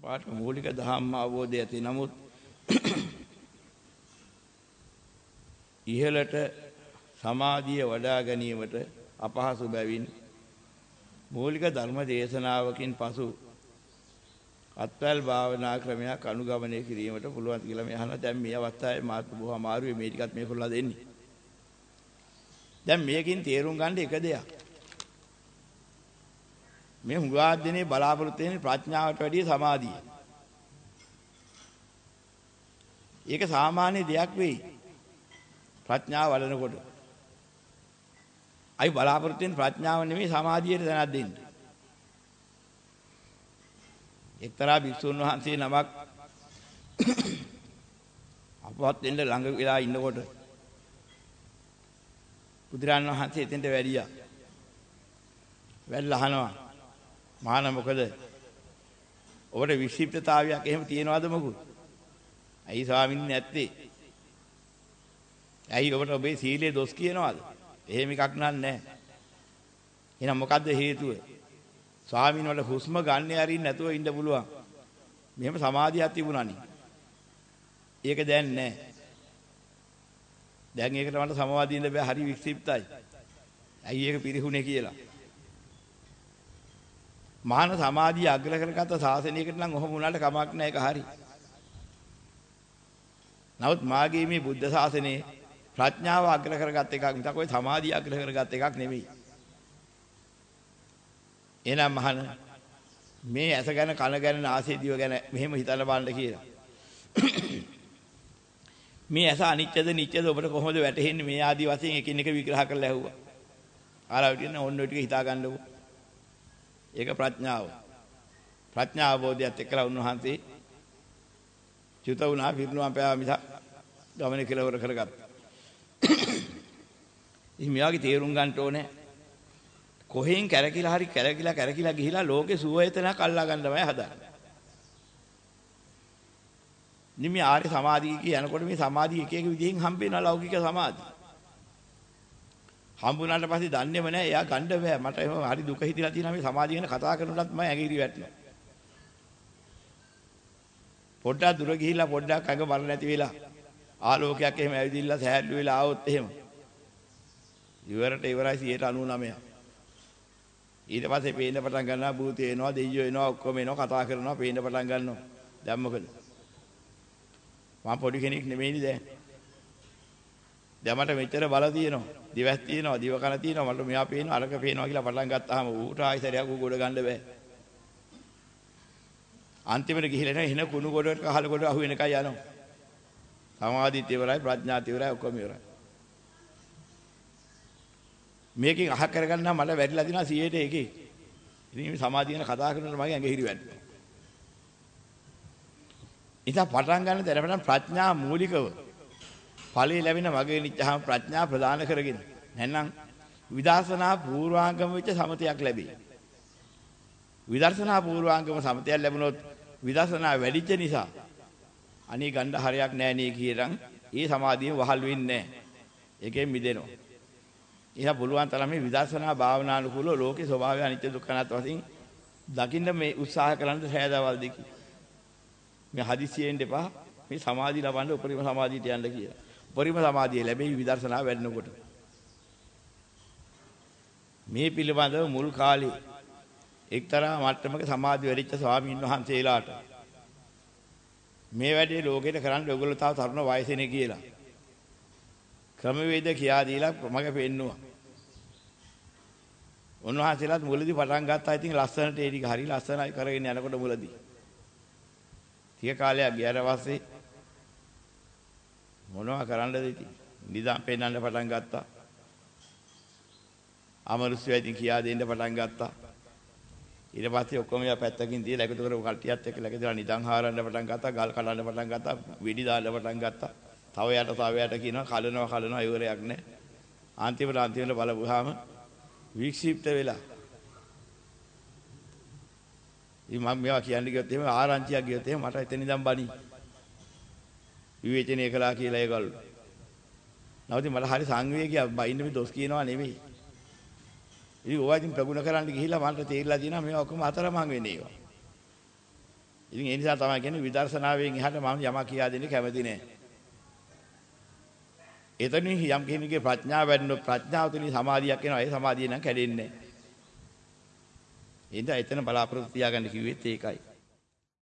අපාට මූලික ධම්ම අවබෝධය ඇති නමුත් ඉහළට සමාධිය වඩා ගැනීමට අපහසු බැවින් මූලික ධර්ම දේශනාවකින් පසු අත්වැල් භාවනා ක්‍රමයක් අනුගමනය කිරීමට පුළුවන් කියලා මේ අහනවා. දැන් මේ අවස්ථාවේ මාත් බොහෝ අමාරුයි මේ ටිකත් මේකොල්ලා දෙන්නේ. දැන් මේකෙන් තේරුම් ගන්න එක දෙයක්. මේ හුඟා දිනේ බලාපොරොත්තු වෙන්නේ ප්‍රඥාවට වැඩිය සමාධිය. ඒක සාමාන්‍ය දෙයක් වෙයි. ප්‍රඥාව වඩනකොට. අයි බලාපොරොත්තු වෙන ප්‍රඥාව නෙමෙයි සමාධියට දැනක් දෙන්න. එක්තරා භික්ෂුන් වහන්සේ නමක් අපවත් වෙන්න ළඟ වෙලා ඉන්නකොට බුදුරන් වහන්සේ එතෙන්ට වැඩියා. වැල්ලා අහනවා මාන මොකද? ඔබට වික්ෂිප්තතාවයක් එහෙම තියනවද මොකුත්? ඇයි ස්වාමීන් නැත්තේ? ඇයි ඔබට ඔබේ සීලයේ දොස් කියනවද? එහෙම එකක් නෑ. එහෙනම් මොකද්ද හේතුව? ස්වාමීන් වල හුස්ම ගන්න ඇරින් නැතුව ඉන්න පුළුවන්. මෙහෙම සමාධියක් තිබුණානි. ඒක දැන් නෑ. දැන් ඒකට මට සමාධියින්ද බෑ හරි වික්ෂිප්තයි. ඇයි ඒක පිරිහුනේ කියලා. මහාන සමාධිය අග්‍ර කරගත්ත සාසනයකට නම් ඔහොම වුණාට කමක් නැහැ ඒක හරි. නමුත් මාගේ මේ බුද්ධ ශාසනයේ ප්‍රඥාව අග්‍ර කරගත් එකක් මිසක් ඔය සමාධිය අග්‍ර කරගත් එකක් නෙවෙයි. එහෙනම් මහාන මේ ඇස ගැන කන ගැන නාසය දිව ගැන මෙහෙම හිතලා බලන්න කියලා. මේ ඇස අනිත්‍යද නිට්ටයද ඔබට කොහොමද වැටහෙන්නේ මේ ආදි වශයෙන් එකින් එක විග්‍රහ කරලා ඇහුවා. ආරව කියන ඕන්න ඔය ටික හිතා ගන්නකො. ඒක ප්‍රඥාව. ප්‍රඥා අවබෝධයත් එක්කලා උන්වහන්සේ චුත වුණා පිරිනුවම් පෑවා මිස ගමනේ කෙලවර කරගත්තා. ඉතින් මෙයාගේ තේරුම් ගන්න ඕනේ කොහෙන් කැරකිලා හරි කැරකිලා කැරකිලා ගිහිලා ලෝකේ සුවයතනක් අල්ලා ගන්න තමයි හදන්නේ. නිමි ආර්ය සමාධිය කිය යනකොට මේ සමාධිය එක එක විදිහෙන් හම්බ වෙන ලෞකික සමාධිය. හම්බුනාට පස්සේ දන්නේම නැහැ එයා ගන්න බෑ මට එහෙම හරි දුක හිතිලා තියෙනවා මේ සමාධිය ගැන කතා කරනකොටත් මම ඇඟිලි වැටෙනවා. පොඩ්ඩක් දුර ගිහිල්ලා පොඩ්ඩක් අඟ මර නැති වෙලා ආලෝකයක් එහෙම ඇවිදින්න සෑහළු වෙලා ආවොත් එහෙම ඉවරට ඉවරයි 99. ඊට පස්සේ පේන්න පටන් ගන්නවා භූතය එනවා දෙයියෝ එනවා ඔක්කොම එනවා කතා කරනවා පේන්න පටන් ගන්නවා. දැන් මොකද? මම පොඩි කෙනෙක් නෙමෙයිනේ දැන්. දැන් මට මෙච්චර බල තියෙනවා. දිවස් තියෙනවා, දිව කන තියෙනවා. මට මෙයා පේනවා, අරක පේනවා කියලා පටන් ගත්තාම ඌට ආයිසරයක් ඌ ගොඩ ගන්න බෑ. අන්තිමට ගිහිල්ලා එන කුණු ගොඩට කහල ගොඩ අහු වෙනකයි යනවා. සමාධිත් ඉවරයි, ප්‍රඥාත් ඉවරයි, ඔක්කොම ඉවරයි. මේකෙන් අහ කරගන්න මට වැඩිලා දිනවා 100ට එකේ. ඉතින් මේ සමාධිය ගැන කතා කරනකොට මගේ ඇඟ හිරි වැටෙනවා. ඉතින් පටන් ගන්න තැනපටන් ප්‍රඥා මූලිකව ඵලයේ ලැබෙන මගේ නිච්චහම ප්‍රඥා ප්‍රදාන කරගෙන නැත්නම් විදර්ශනා පූර්වාංගම වෙච්ච සමතයක් ලැබේ. විදර්ශනා පූර්වාංගම සමතයක් ලැබුණොත් විදර්ශනා වැඩිච්ච නිසා අනේ ගණ්ඩ හරයක් නැහැ නේ කියරන් ඒ සමාධියෙන් වහල් වෙන්නේ නැහැ. ඒකෙන් මිදෙනවා. එහෙනම් පුළුවන් තරම් මේ විදර්ශනා භාවනානුකූලව ලෝකේ ස්වභාවය අනිත්‍ය දුක්ඛ අනාත්ම වශයෙන් දකින්න මේ උත්සාහ කරන්න සෑදවල් දෙකි. මේ හදිසියෙන් දෙපා මේ සමාධිය ලබන්න උපරිම සමාධියට යන්න කියලා. උපරිම සමාධිය ලැබෙයි විදර්ශනා වැඩනකොට. මේ පිළිබඳව මුල් කාලේ එක්තරා මට්ටමක සමාධිය වැඩිච්ච ස්වාමීන් වහන්සේලාට මේ වැඩේ ලෝකෙට කරන්න ඔයගොල්ලෝ තාම තරුණ වයසේනේ කියලා. ක්‍රමවේද කියා දීලා මග පෙන්නුවා. උන්වහන්සේලාත් මුලදී පටන් ගත්තා ඉතින් ලස්සනට ඒ ටික හරි ලස්සනයි කරගෙන යනකොට මුලදී. ටික කාලයක් ගියාට පස්සේ මොනවා කරන්නද ඉතින්? නිදා පෙන්වන්න පටන් ගත්තා. අමරුස්සය ඉතින් කියා දෙන්න පටන් ගත්තා. ඊට පස්සේ ඔක්කොම යා පැත්තකින් තියලා එකතු කරපු කට්ටියත් එක්ක ලැගදලා නිදන් හාරන්න පටන් ගත්තා, ගල් කඩන්න පටන් ගත්තා, වෙඩි දාන්න පටන් ගත්තා. තව යට තව යට කියනවා කලනවා කලනවා ඉවරයක් නැහැ. අන්තිමට අන්තිමට බලපුවාම වික්ෂිප්ත වෙලා. ඉතින් මම මේවා කියන්න ගියොත් එහෙම ආරංචියක් ගියොත් එහෙම මට එතන ඉඳන් බනි. විවේචනය කළා කියලා ඒගොල්ලෝ. නැවතින් මට හරි සංවේගයක් බයින්න මේ දොස් කියනවා නෙමෙයි. ඉතින් ඕවා ඉතින් ප්‍රගුණ කරන්න ගිහිල්ලා මට තේරිලා තියෙනවා මේවා ඔක්කොම අතරමං වෙන්නේ ඒවා. ඉතින් ඒ නිසා තමයි කියන්නේ විදර්ශනාවෙන් එහාට මම යමක් කියා දෙන්න කැමති නෑ. එතනින් යම් කෙනෙකුගේ ප්‍රඥාව වැඩිනොත් ප්‍රඥාව තුලින් සමාධියක් එනවා. ඒ සමාධිය නම් කැඩෙන්නේ නෑ. එහෙනම් එතන බලාපොරොත්තු තියාගන්න කිව්වෙත් ඒකයි.